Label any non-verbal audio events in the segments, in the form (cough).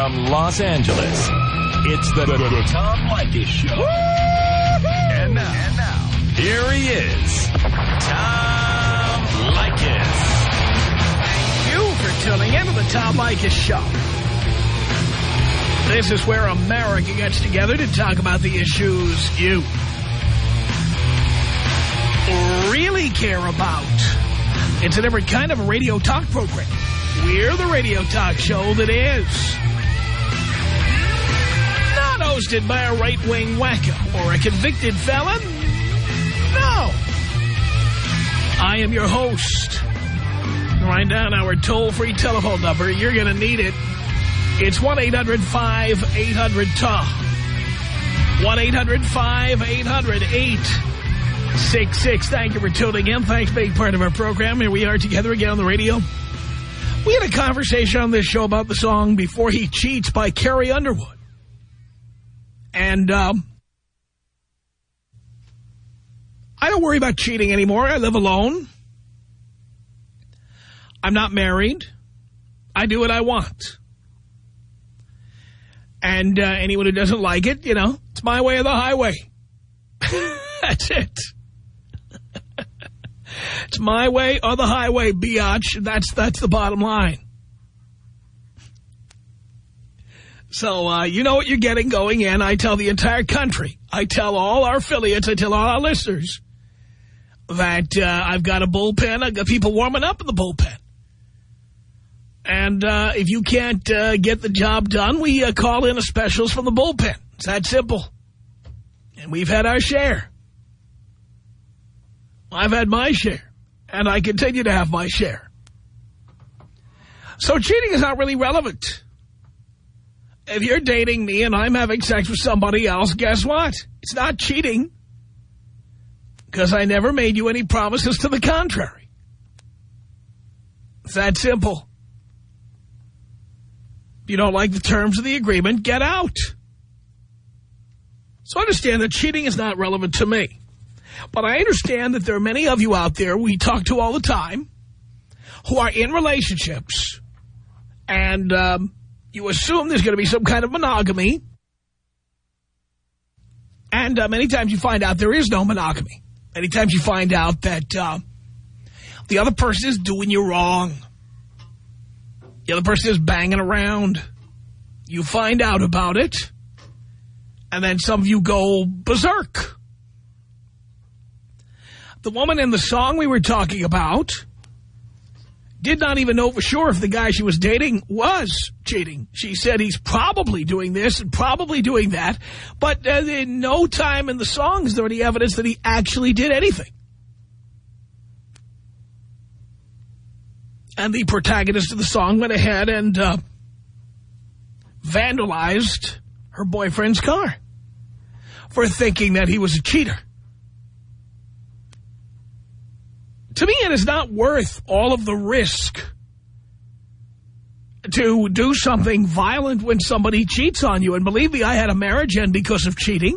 From Los Angeles, it's the, the, the Tom Leykis Show. And now, and now, here he is, Tom Leykis. Thank you for tuning in to the Tom Leykis Show. This is where America gets together to talk about the issues you really care about. It's a every kind of a radio talk program. We're the radio talk show that is by a right-wing wacko or a convicted felon. No. I am your host. Write down our toll-free telephone number. You're going to need it. It's 1-800-5800-TOM. 1-800-5800-866. Thank you for tuning in. Thanks for being part of our program. Here we are together again on the radio. We had a conversation on this show about the song Before He Cheats by Carrie Underwood. And um, I don't worry about cheating anymore. I live alone. I'm not married. I do what I want. And uh, anyone who doesn't like it, you know, it's my way or the highway. (laughs) That's it. (laughs) it's my way or the highway, biatch. That's, that's the bottom line. So, uh, you know what you're getting going in. I tell the entire country. I tell all our affiliates. I tell all our listeners that uh, I've got a bullpen. I've got people warming up in the bullpen. And uh, if you can't uh, get the job done, we uh, call in a specialist from the bullpen. It's that simple. And we've had our share. I've had my share. And I continue to have my share. So cheating is not really relevant. If you're dating me and I'm having sex with somebody else, guess what? It's not cheating. Because I never made you any promises to the contrary. It's that simple. If you don't like the terms of the agreement, get out. So understand that cheating is not relevant to me. But I understand that there are many of you out there we talk to all the time who are in relationships and um, you assume there's going to be some kind of monogamy and uh, many times you find out there is no monogamy. Many times you find out that uh, the other person is doing you wrong. The other person is banging around. You find out about it, and then some of you go berserk. The woman in the song we were talking about did not even know for sure if the guy she was dating was cheating. She said he's probably doing this and probably doing that, but uh, in no time in the song is there any evidence that he actually did anything. And the protagonist of the song went ahead and uh, vandalized her boyfriend's car for thinking that he was a cheater. To me, it is not worth all of the risk to do something violent when somebody cheats on you. And believe me, I had a marriage end because of cheating.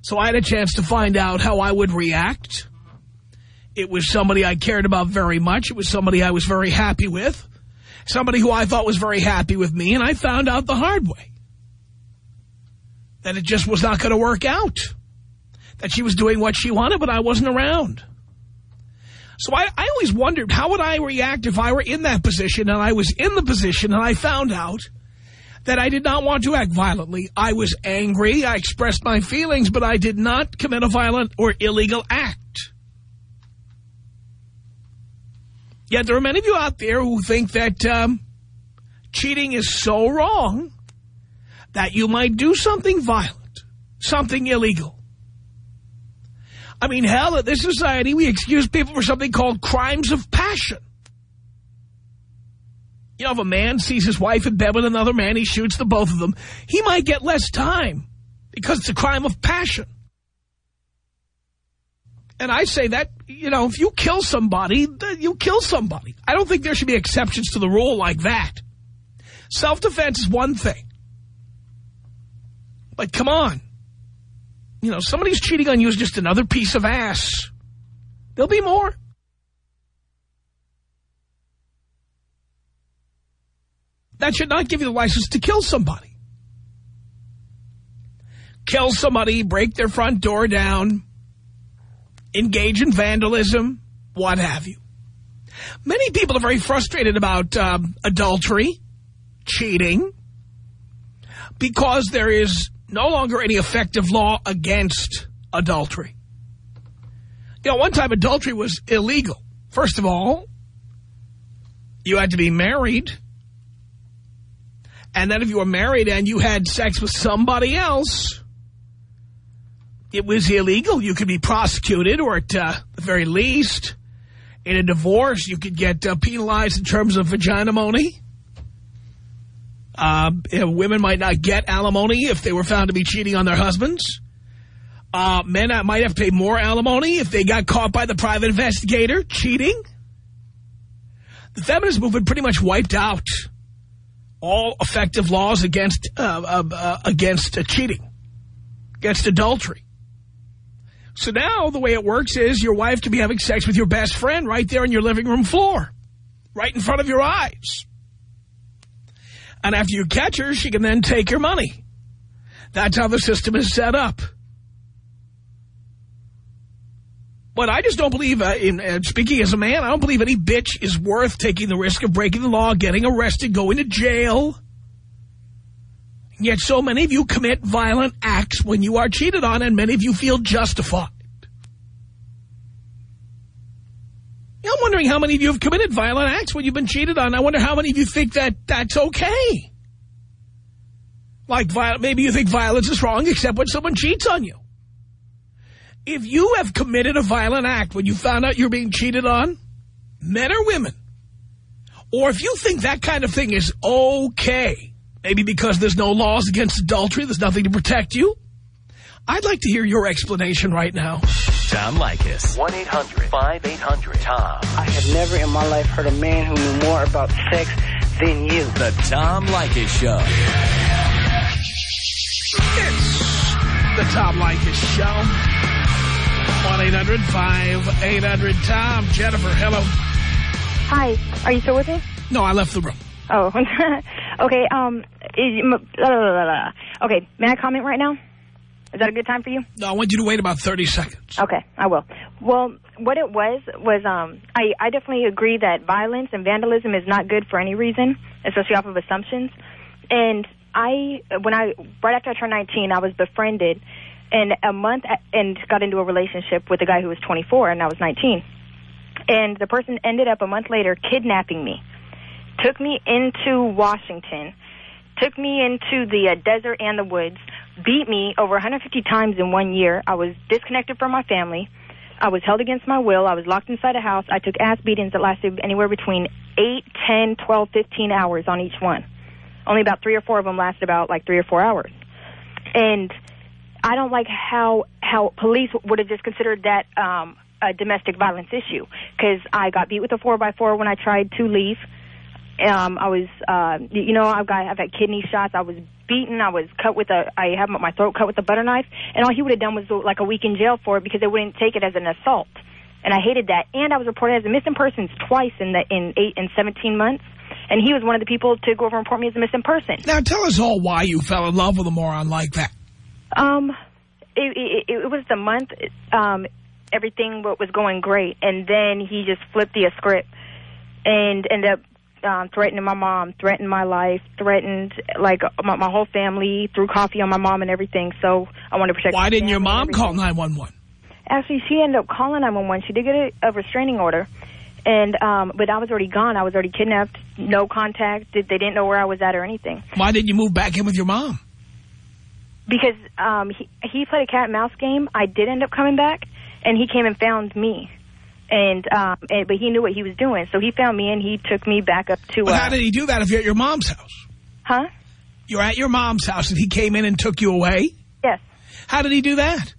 So I had a chance to find out how I would react. It was somebody I cared about very much. It was somebody I was very happy with. Somebody who I thought was very happy with me. And I found out the hard way. That it just was not going to work out. That she was doing what she wanted, but I wasn't around. So I, I always wondered, how would I react if I were in that position and I was in the position and I found out that I did not want to act violently. I was angry. I expressed my feelings, but I did not commit a violent or illegal act. Yet there are many of you out there who think that um, cheating is so wrong that you might do something violent, something illegal. I mean, hell, in this society, we excuse people for something called crimes of passion. You know, if a man sees his wife in bed with another man, he shoots the both of them, he might get less time because it's a crime of passion. And I say that, you know, if you kill somebody, you kill somebody. I don't think there should be exceptions to the rule like that. Self-defense is one thing. But come on. You know, somebody's cheating on you is just another piece of ass. There'll be more. That should not give you the license to kill somebody. Kill somebody, break their front door down, engage in vandalism, what have you. Many people are very frustrated about um, adultery, cheating, because there is no longer any effective law against adultery. You know, one time adultery was illegal. First of all, you had to be married. And then if you were married and you had sex with somebody else, it was illegal. You could be prosecuted or at uh, the very least, in a divorce, you could get uh, penalized in terms of vagina Uh, women might not get alimony if they were found to be cheating on their husbands. Uh, men might have to pay more alimony if they got caught by the private investigator cheating. The feminist movement pretty much wiped out all effective laws against uh, uh, uh against cheating, against adultery. So now the way it works is your wife can be having sex with your best friend right there on your living room floor, right in front of your eyes. And after you catch her, she can then take your money. That's how the system is set up. But I just don't believe, uh, in uh, speaking as a man, I don't believe any bitch is worth taking the risk of breaking the law, getting arrested, going to jail. Yet so many of you commit violent acts when you are cheated on, and many of you feel justified. How many of you have committed violent acts when you've been cheated on. I wonder how many of you think that that's okay. Like, maybe you think violence is wrong except when someone cheats on you. If you have committed a violent act when you found out you're being cheated on, men or women, or if you think that kind of thing is okay, maybe because there's no laws against adultery, there's nothing to protect you, I'd like to hear your explanation right now. Tom Leykis. 1-800-5800-TOM. I have never in my life heard a man who knew more about sex than you. The Tom Leykis Show. It's the Tom Leykis Show. 1-800-5800-TOM. Jennifer, hello. Hi. Are you still with me? No, I left the room. Oh, (laughs) okay. Um, okay, may I comment right now? Is that a good time for you? No, I want you to wait about 30 seconds. Okay, I will. Well, what it was, was um, I, I definitely agree that violence and vandalism is not good for any reason, especially off of assumptions. And I, when I, right after I turned 19, I was befriended and a month and got into a relationship with a guy who was 24 and I was 19. And the person ended up a month later kidnapping me, took me into Washington, took me into the uh, desert and the woods, beat me over 150 times in one year. I was disconnected from my family. I was held against my will. I was locked inside a house. I took ass beatings that lasted anywhere between 8, 10, 12, 15 hours on each one. Only about three or four of them lasted about like three or four hours. And I don't like how how police would have just considered that um, a domestic violence issue because I got beat with a 4 by 4 when I tried to leave. Um, I was, uh, you know, I've got, I've had kidney shots. I was beaten. I was cut with a, I had my throat cut with a butter knife. And all he would have done was like a week in jail for it because they wouldn't take it as an assault. And I hated that. And I was reported as a missing persons twice in the, in eight and 17 months. And he was one of the people to go over and report me as a missing person. Now tell us all why you fell in love with a moron like that. Um, it, it, it was the month, um, everything was going great. And then he just flipped the script and ended up um, threatening my mom, threatened my life, threatened like my, my whole family, threw coffee on my mom and everything. So I wanted to protect. Why didn't your mom call 911? Actually, she ended up calling 911. She did get a, a restraining order, and um, but I was already gone. I was already kidnapped. No contact. They didn't know where I was at or anything. Why didn't you move back in with your mom? Because um, he he played a cat and mouse game. I did end up coming back, and he came and found me and um and, but he knew what he was doing. So he found me and he took me back up to uh, how did he do that if you're at your mom's house? Huh? You're at your mom's house and he came in and took you away? Yes. How did he do that?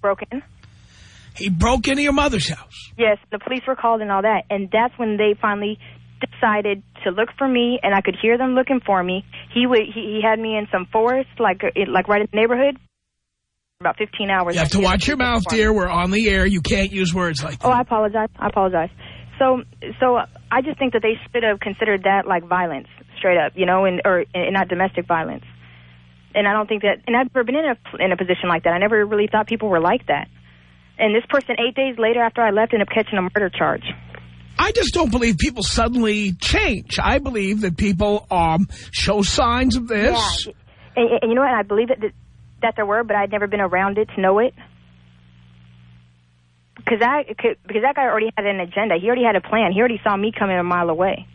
Broken. He broke into your mother's house. Yes the police were called and all that. And that's when they finally decided to look for me and I could hear them looking for me. He would he, he had me in some forest like it, like right in the neighborhood about 15 hours. You have to watch your mouth, dear. We're on the air. You can't use words like that. Oh, I apologize. I apologize. So, so I just think that they should have considered that like violence straight up, you know, and or and not domestic violence. And I don't think that, and I've never been in a in a position like that. I never really thought people were like that. And this person, eight days later after I left, ended up catching a murder charge. I just don't believe people suddenly change. I believe that people um, show signs of this. Yeah. And, and you know what? I believe that, that there were, but I'd never been around it to know it. Because that because that guy already had an agenda. He already had a plan. He already saw me coming a mile away,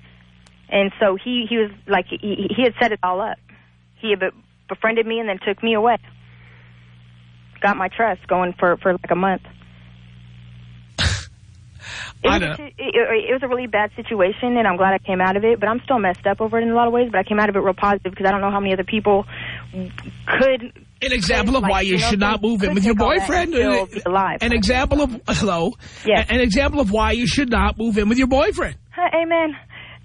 and so he he was like he, he had set it all up. He had befriended me and then took me away. Got my trust going for for like a month. (laughs) It was, a, it, it was a really bad situation, and I'm glad I came out of it. But I'm still messed up over it in a lot of ways. But I came out of it real positive because I don't know how many other people could. An example of like, why you, you know, should not move in with your boyfriend. Alive. An example of hello. Yes. An example of why you should not move in with your boyfriend. Amen.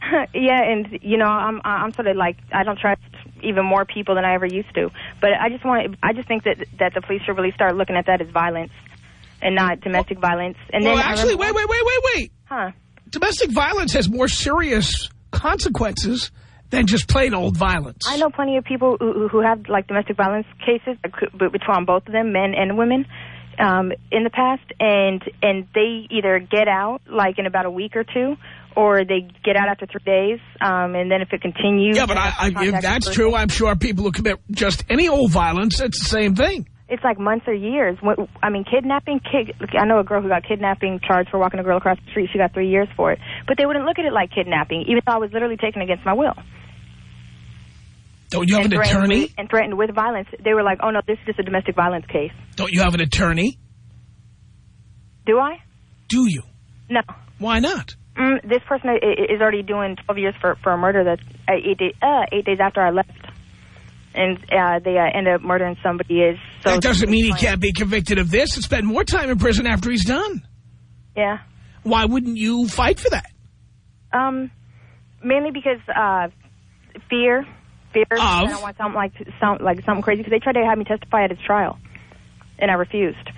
(laughs) yeah, and you know, I'm I'm sort of like I don't trust even more people than I ever used to. But I just want I just think that that the police should really start looking at that as violence and not domestic well, violence. And well, then actually, wait, wait, wait, wait, wait. Huh? Domestic violence has more serious consequences than just plain old violence. I know plenty of people who, who have like domestic violence cases between both of them, men and women, um, in the past, and and they either get out like in about a week or two, or they get out after three days, um, and then if it continues... Yeah, but I, I, if that's true, I'm sure people who commit just any old violence, it's the same thing it's like months or years. I mean, kidnapping, kid, I know a girl who got kidnapping charged for walking a girl across the street. She got three years for it. But they wouldn't look at it like kidnapping, even though I was literally taken against my will. Don't you have an attorney? and threatened with violence. They were like, oh, no, this is just a domestic violence case. Don't you have an attorney? Do I? Do you? No. Why not? Mm, this person is already doing 12 years for, for a murder that's uh, eight, day, uh, eight days after I left and uh, they uh, end up murdering somebody is so... That doesn't mean he can't be convicted of this and spend more time in prison after he's done. Yeah. Why wouldn't you fight for that? Um, mainly because uh, fear. Fear. Of? I don't want something like, sound, like something crazy. Because they tried to have me testify at his trial, and I refused.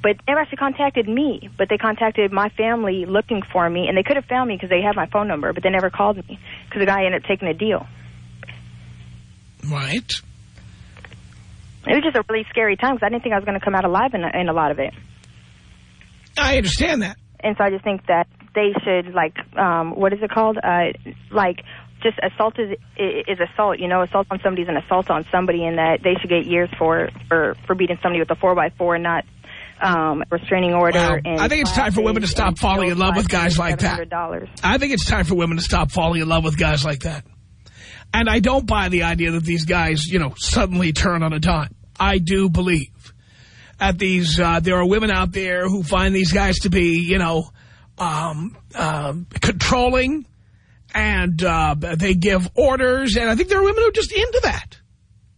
But they actually contacted me, but they contacted my family looking for me, and they could have found me because they had my phone number, but they never called me because the guy ended up taking a deal. Right. It was just a really scary time because I didn't think I was going to come out alive in, in a lot of it. I understand that. And so I just think that they should, like, um, what is it called? Uh, like, just assault is, is assault. You know, assault on somebody is an assault on somebody, and that they should get years for for, for beating somebody with a 4x4 not um, restraining order. And I think it's time for women to stop falling in love with guys like that. I think it's time for women to stop falling in love with guys like that. And I don't buy the idea that these guys, you know, suddenly turn on a dime. I do believe that these, uh, there are women out there who find these guys to be, you know, um, uh, controlling and uh, they give orders. And I think there are women who are just into that.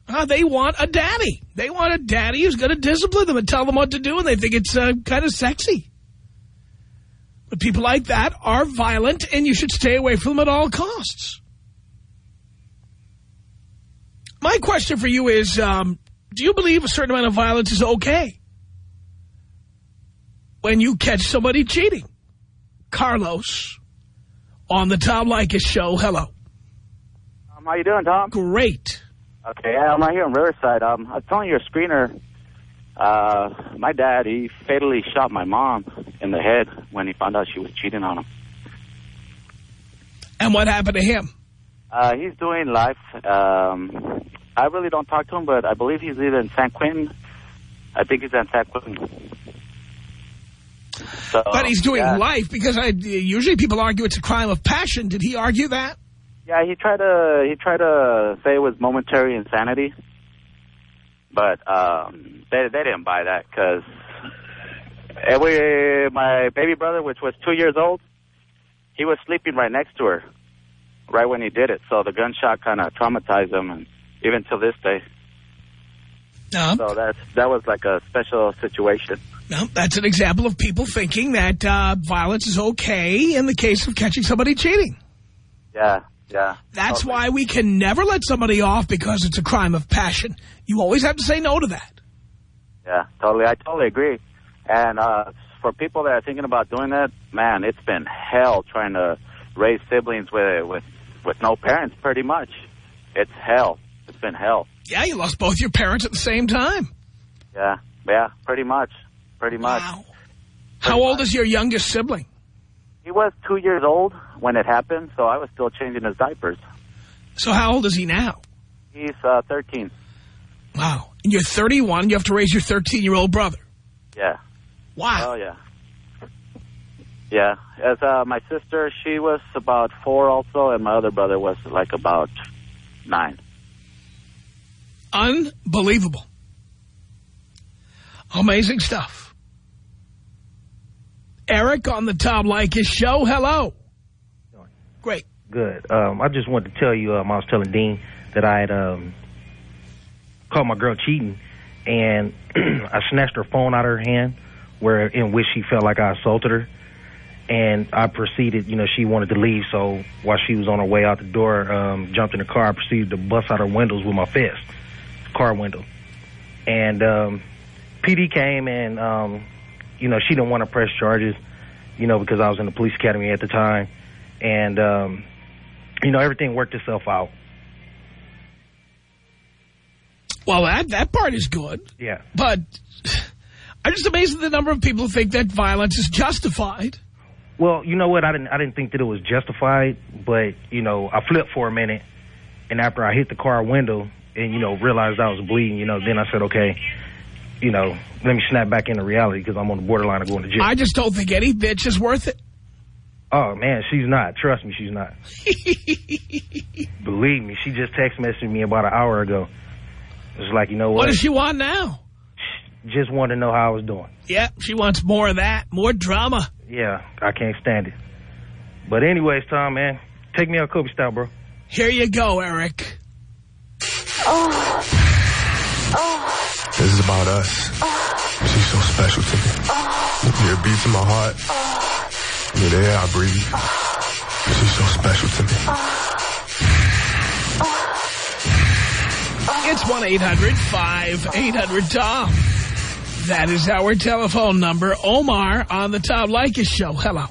Uh, they want a daddy. They want a daddy who's going to discipline them and tell them what to do, and they think it's uh, kind of sexy. But people like that are violent, and you should stay away from them at all costs. My question for you is, um, do you believe a certain amount of violence is okay? When you catch somebody cheating. Carlos, on the Tom Leykis show. Hello. Um, how you doing, Tom? Great. Okay, I'm out here in Riverside. Um, I was telling your screener, uh, my dad, he fatally shot my mom in the head when he found out she was cheating on him. And what happened to him? Uh, he's doing life. Um, I really don't talk to him, but I believe he's either in San Quentin. I think he's in San Quentin. So, but he's doing yeah. life because I usually people argue it's a crime of passion. Did he argue that? Yeah, he tried to he tried to say it was momentary insanity, but um, they they didn't buy that because my baby brother, which was two years old, he was sleeping right next to her right when he did it. So the gunshot kind of traumatized him, and even till this day. No. So that's, that was like a special situation. No, that's an example of people thinking that uh, violence is okay in the case of catching somebody cheating. Yeah, yeah. That's totally. why we can never let somebody off because it's a crime of passion. You always have to say no to that. Yeah, totally. I totally agree. And uh, for people that are thinking about doing that, man, it's been hell trying to raise siblings with with with no parents, pretty much. It's hell. It's been hell. Yeah, you lost both your parents at the same time. Yeah, yeah, pretty much. Pretty much. Wow. How old is your youngest sibling? He was two years old when it happened, so I was still changing his diapers. So how old is he now? He's uh, 13. Wow. And you're 31, you have to raise your 13-year-old brother. Yeah. Wow. Oh, yeah. Yeah. As uh, my sister, she was about four also, and my other brother was like about nine. Unbelievable. Amazing stuff. Eric on the Tom Leykis show. Hello. Great. Good. Um, I just wanted to tell you, um, I was telling Dean that I had um, caught my girl cheating, and (clears throat) I snatched her phone out of her hand, where in which she felt like I assaulted her. And I proceeded, you know, she wanted to leave, so while she was on her way out the door, um, jumped in the car, I proceeded to bust out her windows with my fist, car window. And um, PD came and, um, you know, she didn't want to press charges, you know, because I was in the police academy at the time. And, um, you know, everything worked itself out. Well, that, that part is good. Yeah. But I'm just amazed at the number of people who think that violence is justified. Well, you know what? I didn't. I didn't think that it was justified, but you know, I flipped for a minute, and after I hit the car window and you know realized I was bleeding, you know, then I said, okay, you know, let me snap back into reality because I'm on the borderline of going to jail. I just don't think any bitch is worth it. oh man, she's not. Trust me, she's not. (laughs) Believe me, she just text messaged me about an hour ago. It's like, you know What what? does she want now? Just wanted to know how I was doing. Yeah, she wants more of that, more drama. Yeah, I can't stand it. But anyways, Tom, man, take me out Kobe style, bro. Here you go, Eric. Oh. Oh. This is about us. She's so special to me. Your beats in my heart. You're the air I breathe. She's so special to me. It's 1-800-5800-TOM. That is our telephone number. Omar on the Tom Leykis show. Hello.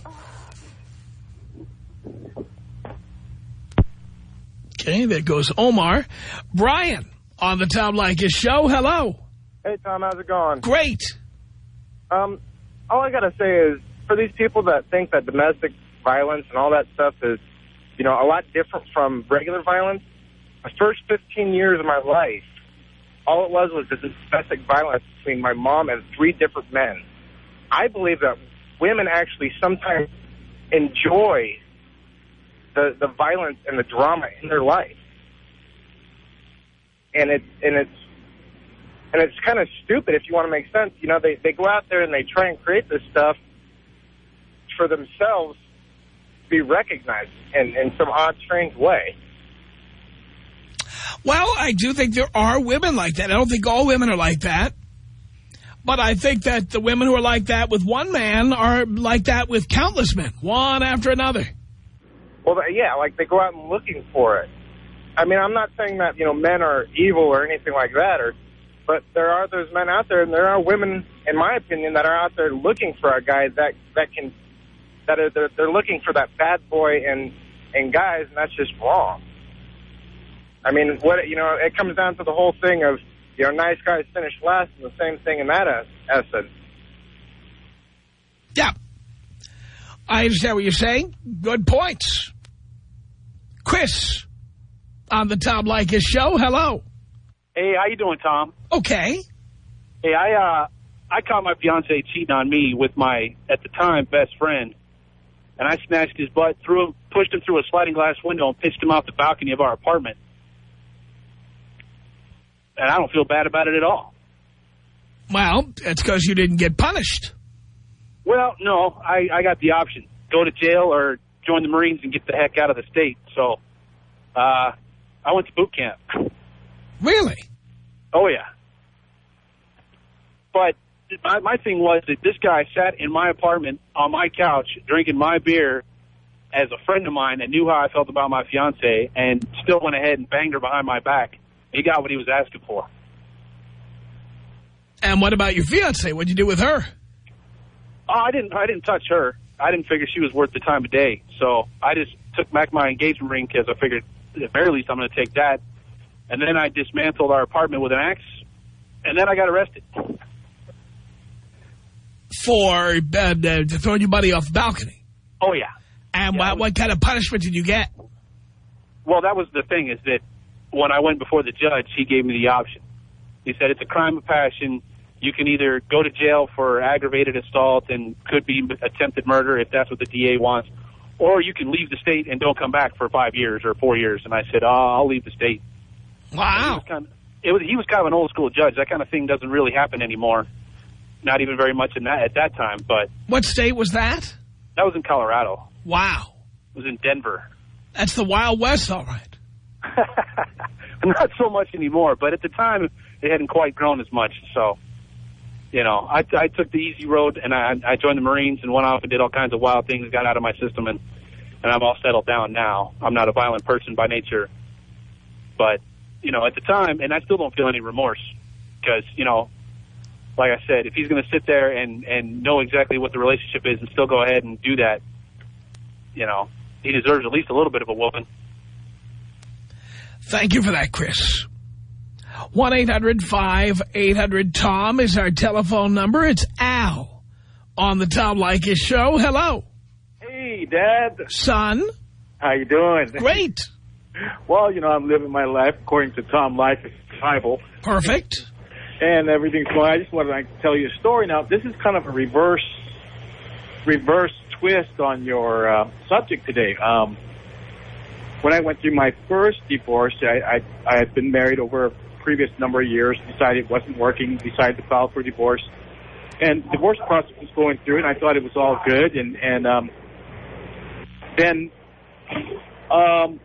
Okay, there goes Omar. Brian on the Tom Leykis show. Hello. Hey, Tom, how's it going? Great. Um, all I got to say is, for these people that think that domestic violence and all that stuff is, you know, a lot different from regular violence, the first 15 years of my life, all it was was this domestic violence between my mom and three different men. I believe that women actually sometimes enjoy the the violence and the drama in their life, and it's and it's and it's kind of stupid if you want to make sense. You know, they they go out there and they try and create this stuff for themselves to be recognized in in some odd, strange way. Well, I do think there are women like that. I don't think all women are like that. But I think that the women who are like that with one man are like that with countless men, one after another. Well, yeah, like they go out and looking for it. I mean, I'm not saying that you know men are evil or anything like that, or but there are those men out there, and there are women, in my opinion, that are out there looking for a guy that that can that are they're, they're looking for that bad boy and and guys, and that's just wrong. I mean, what you know, it comes down to the whole thing of you know, nice guys finish last, and the same thing in that es- essence. Yeah. I understand what you're saying. Good points. Chris on the Tom Leykis show. Hello. Hey, how you doing, Tom? Okay. Hey, I uh, I caught my fiance cheating on me with my at the time best friend, and I snatched his butt, threw him, pushed him through a sliding glass window, and pitched him off the balcony of our apartment. And I don't feel bad about it at all. Well, that's because you didn't get punished. Well, no, I, I got the option: go to jail or join the Marines and get the heck out of the state. So, uh, I went to boot camp. Really? Oh, yeah. But my, my thing was that this guy sat in my apartment on my couch drinking my beer as a friend of mine that knew how I felt about my fiance and still went ahead and banged her behind my back. He got what he was asking for. And what about your fiance? What'd you do with her? Oh, I didn't. I didn't touch her. I didn't figure she was worth the time of day. So I just took back my engagement ring because I figured at the very least I'm going to take that. And then I dismantled our apartment with an axe, and then I got arrested. For uh, uh, throwing your buddy off the balcony. Oh, yeah. And what, what kind of punishment did you get? Well, that was the thing, is that when I went before the judge, he gave me the option. He said it's a crime of passion. You can either go to jail for aggravated assault and could be attempted murder if that's what the DA wants, or you can leave the state and don't come back for five years or four years. And I said, oh, I'll leave the state. Wow. He was kind of, it was, he was kind of an old school judge. That kind of thing doesn't really happen anymore. Not even very much in that at that time, but What state was that? that was in Colorado. Wow. It was in Denver. That's the Wild West, all right. (laughs) Not so much anymore, but at the time it hadn't quite grown as much. So, you know, I, I took the easy road and I, I joined the Marines and went off and did all kinds of wild things, got out of my system, and and I'm all settled down now. I'm not a violent person by nature, but you know, at the time, and I still don't feel any remorse because you know, like I said, if he's going to sit there and and know exactly what the relationship is and still go ahead and do that, you know, he deserves at least a little bit of a whooping. Thank you for that, Chris. 1-800-5800-TOM is our telephone number. It's Al on the Tom Leykis show. Hello. Hey, Dad. Son. How you doing? Great. Well, you know, I'm living my life according to Tom Leykis' Bible. Perfect. And everything's going. I just wanted to tell you a story. Now, this is kind of a reverse, reverse twist on your uh, subject today. Um, when I went through my first divorce, I, I, I had been married over a previous number of years, decided it wasn't working, decided to file for divorce. And divorce process was going through, and I thought it was all good. And, and um, then um,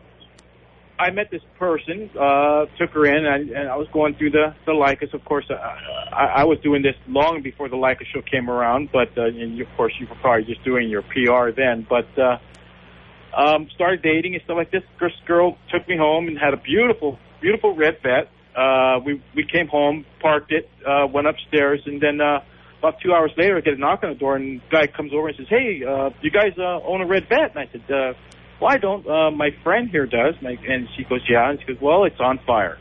I met this person, uh, took her in, and, and I was going through the, the Leykis. Of course, uh, I, I was doing this long before the Leykis show came around, but uh, and of course you were probably just doing your PR then. But uh, um, started dating and stuff like this. This girl took me home and had a beautiful, beautiful red vet. Uh, we we came home, parked it, uh, went upstairs, and then uh, about two hours later, I get a knock on the door, and the guy comes over and says, "Hey, uh, you guys uh, own a red vet?" And I said, uh, "Well, I don't. Uh, my friend here does." My, and she goes, "Yeah." And she goes, "Well, it's on fire."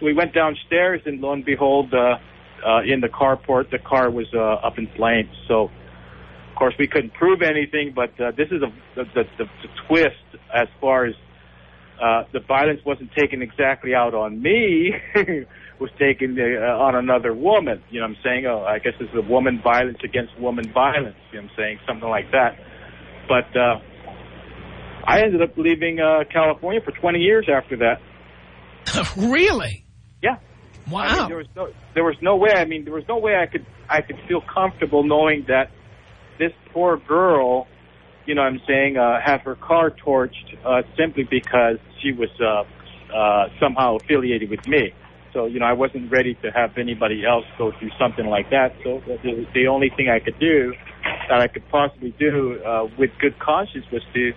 We went downstairs, and lo and behold, uh, uh, in the carport, the car was uh, up in flames. So, of course, we couldn't prove anything, but uh, this is a the, the, the, the twist as far as uh, the violence wasn't taken exactly out on me, (laughs) was taken uh, on another woman. You know what I'm saying? Oh, I guess it's a woman violence against woman violence. You know what I'm saying? Something like that. But uh, I ended up leaving uh, California for 20 years after that. (laughs) really? Yeah. Wow. I mean, there was no there was no way. I mean, there was no way I could I could feel comfortable knowing that this poor girl, you know, what I'm saying, uh, had her car torched uh, simply because she was uh, uh, somehow affiliated with me. So, you know, I wasn't ready to have anybody else go through something like that. So the, the only thing I could do, that I could possibly do uh, with good conscience, was to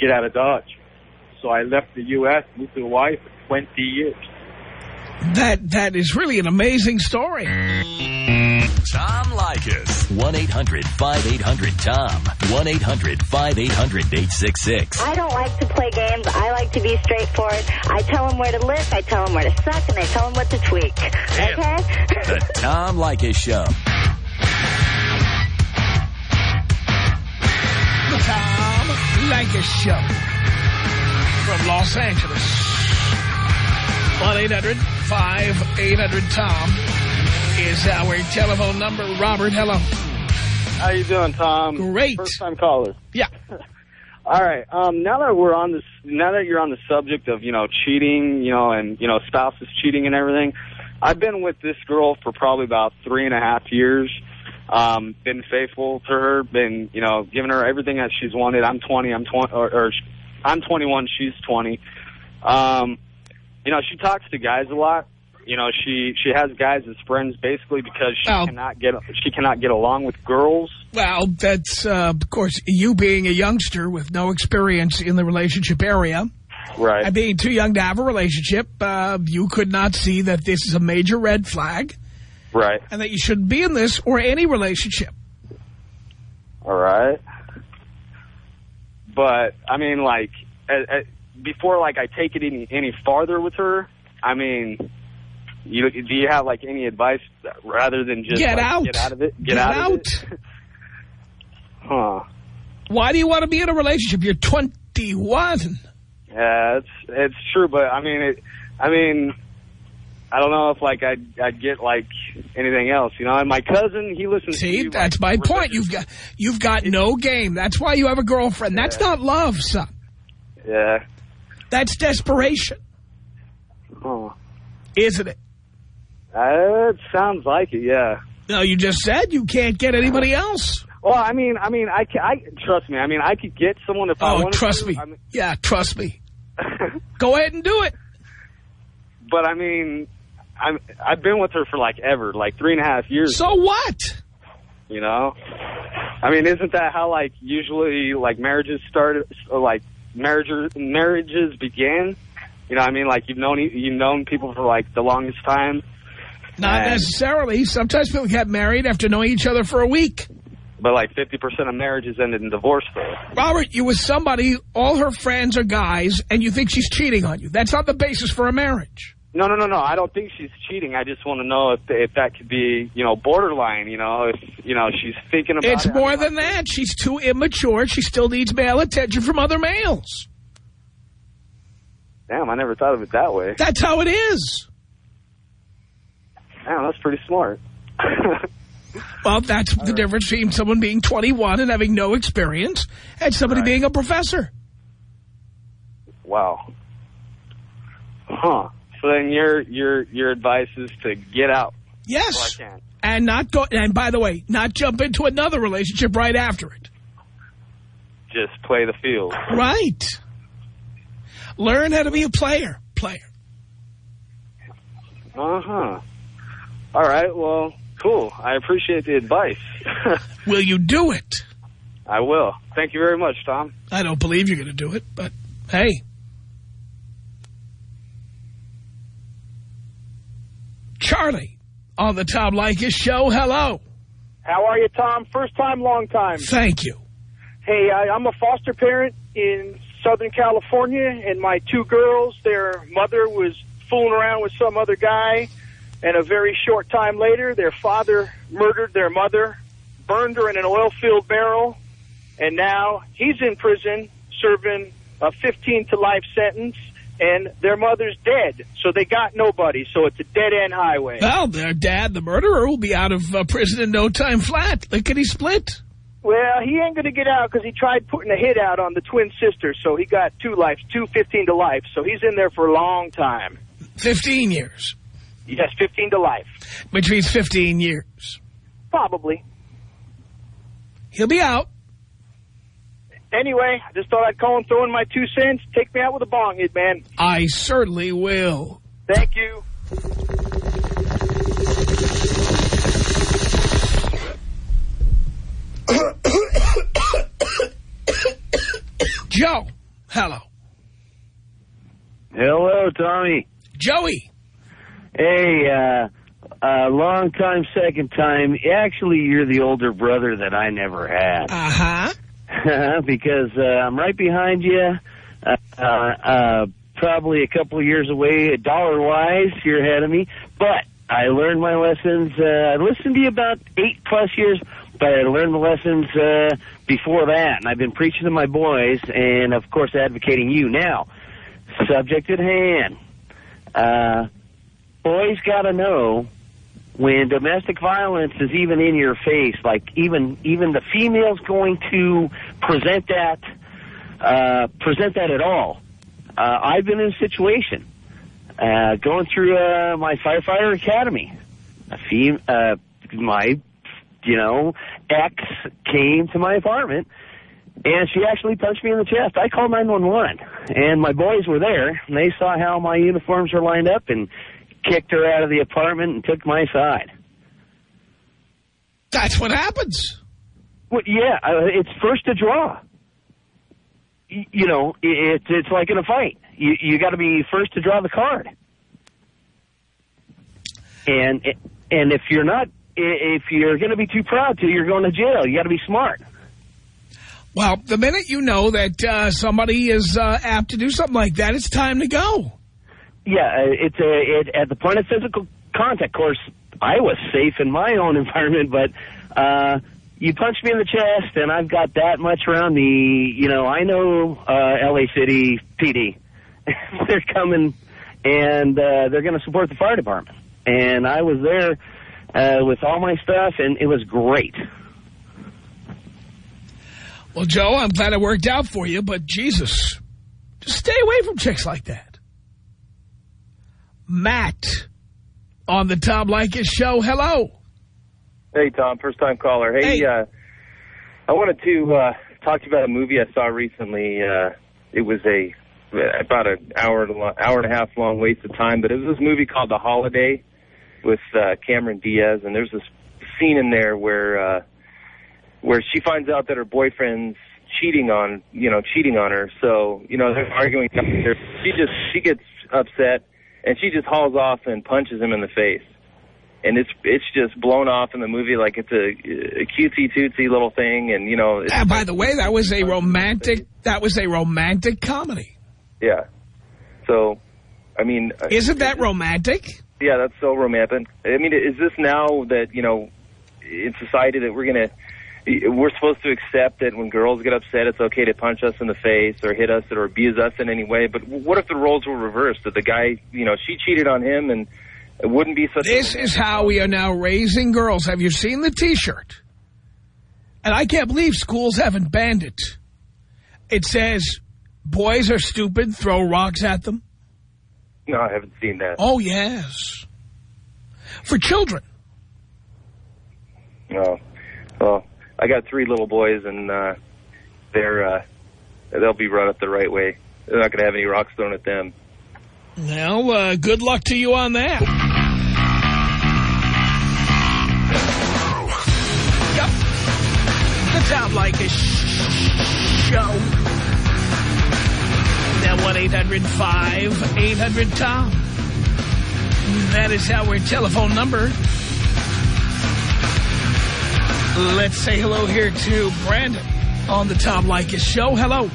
get out of Dodge. So I left the U.S., moved to Hawaii for 20 years. That That is really an amazing story. Tom Leykis. 1-800-5800-TOM. 1-800-5800-866. I don't like to play games. I like to be straightforward. I tell them where to lift. I tell them where to suck, and I tell them what to tweak. Okay? The (laughs) Tom Leykis Show. Show. From Los Angeles. 1-800-5800-TOM is our telephone number. Robert, hello. How you doing, Tom? Great. First time caller. Yeah. (laughs) All right. Um, now that we're on this, now that you're on the subject of you know cheating, you know, and you know spouses cheating and everything, I've been with this girl for probably about three and a half years. Um, been faithful to her, been you know giving her everything that she's wanted. I'm 20. I'm 20, or, or I'm 21. She's 20. Um, you know, she talks to guys a lot. You know, she she has guys as friends basically because she Well- cannot get she cannot get along with girls. Well, that's, uh, of course, you being a youngster with no experience in the relationship area. Right. And being too young to have a relationship, uh, you could not see that this is a major red flag Right. and that you shouldn't be in this or any relationship. All right. but I mean, like, uh, uh, before like I take it any any farther with her, I mean, you do you have like any advice rather than just Get like, out. get out of it, Get out, out. of it? (laughs) huh? Why do you want to be in a relationship? You're 21. Yeah, it's it's true, but I mean, it, I mean, I don't know if like I'd I'd get like anything else, you know. And my cousin, he listens. See, to that's like, my point. You've got you've got no game. That's why you have a girlfriend. That's not love, son. Yeah. That's desperation, Oh. isn't it? Uh, it sounds like it. Yeah. No, you just said you can't get anybody else. Well, I mean, I mean, I, ca- I trust me. I mean, I could get someone if I Oh, wanted trust to. me. I mean, Yeah, trust me. (laughs) Go ahead and do it. but I mean, I'm I've been with her for like ever, like three and a half years. So what? You know, I mean, isn't that how like usually like marriages started, like marriages marriages begin? You know, what I mean, like you've known you've known people for like the longest time. Not And- necessarily. Sometimes people get married after knowing each other for a week. But like 50% of marriages ended in divorce, though. Robert, you with somebody, all her friends are guys, and you think she's cheating on you. That's not the basis for a marriage. No, no, no, no. I don't think she's cheating. I just want to know if if that could be, you know, borderline. You know, if you know she's thinking about It's it. more than that. She's too immature. She still needs male attention from other males. Damn, I never thought of it that way. That's how it is. Damn, that's pretty smart. (laughs) Well, that's the difference between someone being 21 and having no experience and somebody being a professor. wow. Huh. So then your your your advice is to get out. Yes. I can. And not go, and by the way, not jump into another relationship right after it. Just play the field. Right. Learn how to be a player. Player. Uh huh. All right. Well, cool. I appreciate the advice. (laughs) Will you do it? I will. Thank you very much, Tom. I don't believe you're going to do it, but hey. Charlie on the Tom Leykis show. Hello. How are you, Tom? First time, long time. Thank you. Hey, I, I'm a foster parent in Southern California, and my two girls, their mother was fooling around with some other guy, and a very short time later, their father murdered their mother, burned her in an oil-filled barrel, and now he's in prison serving a 15 to life sentence, and their mother's dead, so they got nobody, so it's a dead-end highway. Well, their dad, the murderer, will be out of uh, prison in no time flat. Lickety split. Well, he ain't going to get out because he tried putting a hit out on the twin sisters, so he got two lives, two 15 to life. So he's in there for a long time. 15 years. Yes, 15 to life. Which means 15 years. Probably. He'll be out. Anyway, I just thought I'd call and throw in my two cents. Take me out with a bong hit, man. I certainly will. Thank you. Joe. Hello. Hello, Tommy. Joey. Hey, uh, uh, long time, second time. Actually, you're the older brother that I never had. Uh-huh. (laughs) because uh, I'm right behind you. Uh, uh, uh, probably a couple of years away, dollar-wise, you're ahead of me. But I learned my lessons. Uh, I listened to you about eight-plus years, but I learned the lessons uh, before that. And I've been preaching to my boys and, of course, advocating you. Now, subject at hand. Uh, boys got to know when domestic violence is even in your face, like even even the female's going to present that uh, present that at all. Uh, I've been in a situation uh, going through uh, my firefighter academy. A fem- uh, my you know ex came to my apartment and she actually punched me in the chest. I called 911, and my boys were there, and they saw how my uniforms were lined up and kicked her out of the apartment and took my side. That's what happens. Well, yeah, uh, it's first to draw. You know, it's it's like in a fight. You you got to be first to draw the card. And and if you're not, if you're going to be too proud to, you're going to jail. You got to be smart. Well, the minute you know that uh, somebody is uh, apt to do something like that, it's time to go. Yeah, uh, it's a, it, at the point of physical contact. Of course, I was safe in my own (laughs) environment, but uh, you punch me in the chest, and I've got that much around me. You know, I know uh, L.A. City PD. (laughs) they're coming, and uh, they're going to support the fire department. And I was there uh, with all my stuff, and it was great. Well, Joe, I'm glad it worked out for you, but Jesus, just stay away from chicks like that. Matt on the Tom Leykis show. Hello. Hey, Tom, first time caller. Hey, Uh, I wanted to uh, talk to you about a movie I saw recently. Uh, it was a about an hour hour and a half long waste of time, but it was this movie called The Holiday with uh, Cameron Diaz, and there's this scene in there where uh, where she finds out that her boyfriend's cheating on you know cheating on her. So you know they're arguing. She just she gets upset and she just hauls off and punches him in the face. And it's it's just blown off in the movie like it's a, a cutesy tootsy little thing, and you know. It's by the way, that was a romantic. That was a romantic comedy. Yeah. So, I mean, uh, Isn't that romantic? Yeah, that's so romantic. I mean, is this now that you know in society that we're gonna we're supposed to accept that when girls get upset, it's okay to punch us in the face or hit us or abuse us in any way. But what if the roles were reversed? That the guy, you know, she cheated on him and it wouldn't be such. This is how we are now raising girls. Have you seen the T-shirt? And I can't believe schools haven't banned it. It says, boys are stupid, throw rocks at them. No, I haven't seen that. Oh, yes. For children. No. Well, I got three little boys, and uh, they're uh, they'll be brought up the right way. They're not going to have any rocks thrown at them. Well, uh, good luck to you on that. Yep. The Tom Leykis Show. Now 1-800-5800-TOM. That is our telephone number. Let's say hello here to Brandon on the Tom Leykis Show. Hello.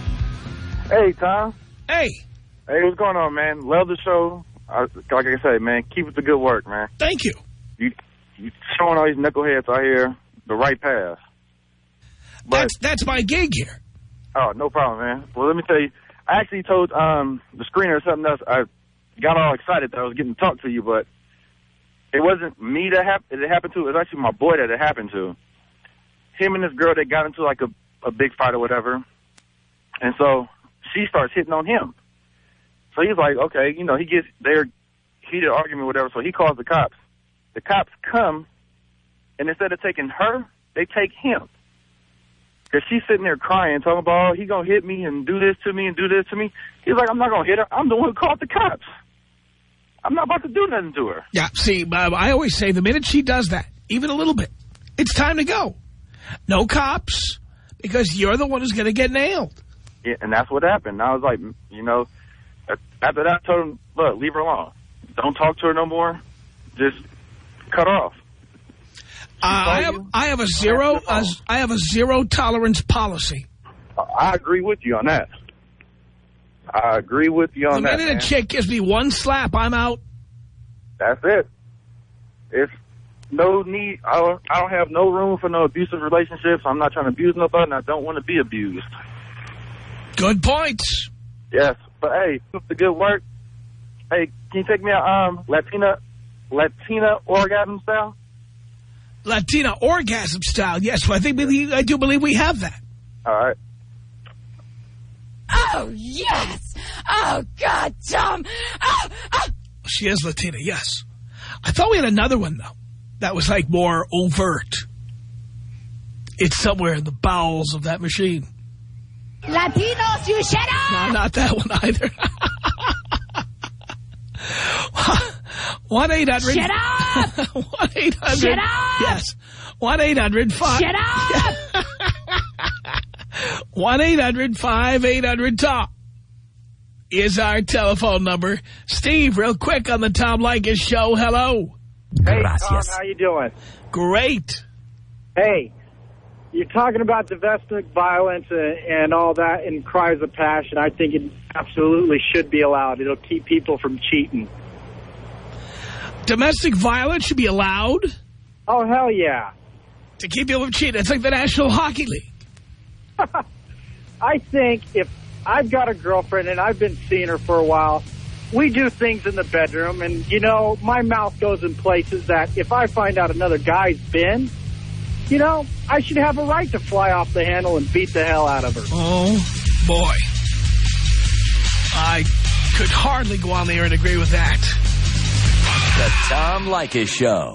Hey, Tom. Hey. Hey, what's going on, man? Love the show. I, like I say, man, keep it the good work, man. Thank you. You you showing all these knuckleheads out here the right path. That's that's my gig here. Oh, no problem, man. Well, let me tell you, I actually told um the screener something else. I got all excited that I was getting to talk to you, but it wasn't me that happened. It happened to. It was actually my boy that it happened to. Him and this girl, they got into like a a big fight or whatever, and so she starts hitting on him. So he's like, okay, you know, he gets their heated argument, whatever. So he calls the cops. The cops come, and instead of taking her, they take him. Because she's sitting there crying, talking about, oh, he going to hit me and do this to me and do this to me. He's like, I'm not going to hit her. I'm the one who called the cops. I'm not about to do nothing to her. Yeah, see, I always say the minute she does that, even a little bit, it's time to go. No cops, because you're the one who's going to get nailed. Yeah, and that's what happened. I was like, you know, after that, I told him, look, leave her alone. Don't talk to her no more. Just cut off. Uh, I have I have a zero uh, I have a zero tolerance policy. I agree with you on that. I agree with you on the that. minute man. a chick gives me one slap, I'm out. That's it. It's no need. I don't, I don't have no room for no abusive relationships. I'm not trying to abuse nobody, and I don't want to be abused. Good points. Yes, but hey, the good work. Hey, can you take me out um Latina Latina orgasm style? Latina orgasm style. Yes, well, I think we, I do believe we have that. All right. Oh, yes. Oh, God, Tom. Oh, oh. She is Latina, yes. I thought we had another one, though. That was, like, more overt. It's somewhere in the bowels of that machine. Latinos, you shut up. No, not that one either. 1-800. Shut up. (laughs) 1-800. Shut up. Yes. 1-800. Shut up. (laughs) 1-800-5800-TOM is our telephone number. Steve, real quick on the Tom Leykis show. Hello. Hey, Tom, how you doing? Great. Hey, you're talking about domestic violence and, and all that and cries of passion. I think it absolutely should be allowed. It'll keep people from cheating. Domestic violence should be allowed? Oh, hell yeah. To keep people from cheating. It's like the National Hockey League. (laughs) I think if I've got a girlfriend and I've been seeing her for a while, we do things in the bedroom. And, you know, my mouth goes in places that if I find out another guy's been, you know, I should have a right to fly off the handle and beat the hell out of her. Oh, boy. I could hardly go on there and agree with that. The Tom Leykis Show.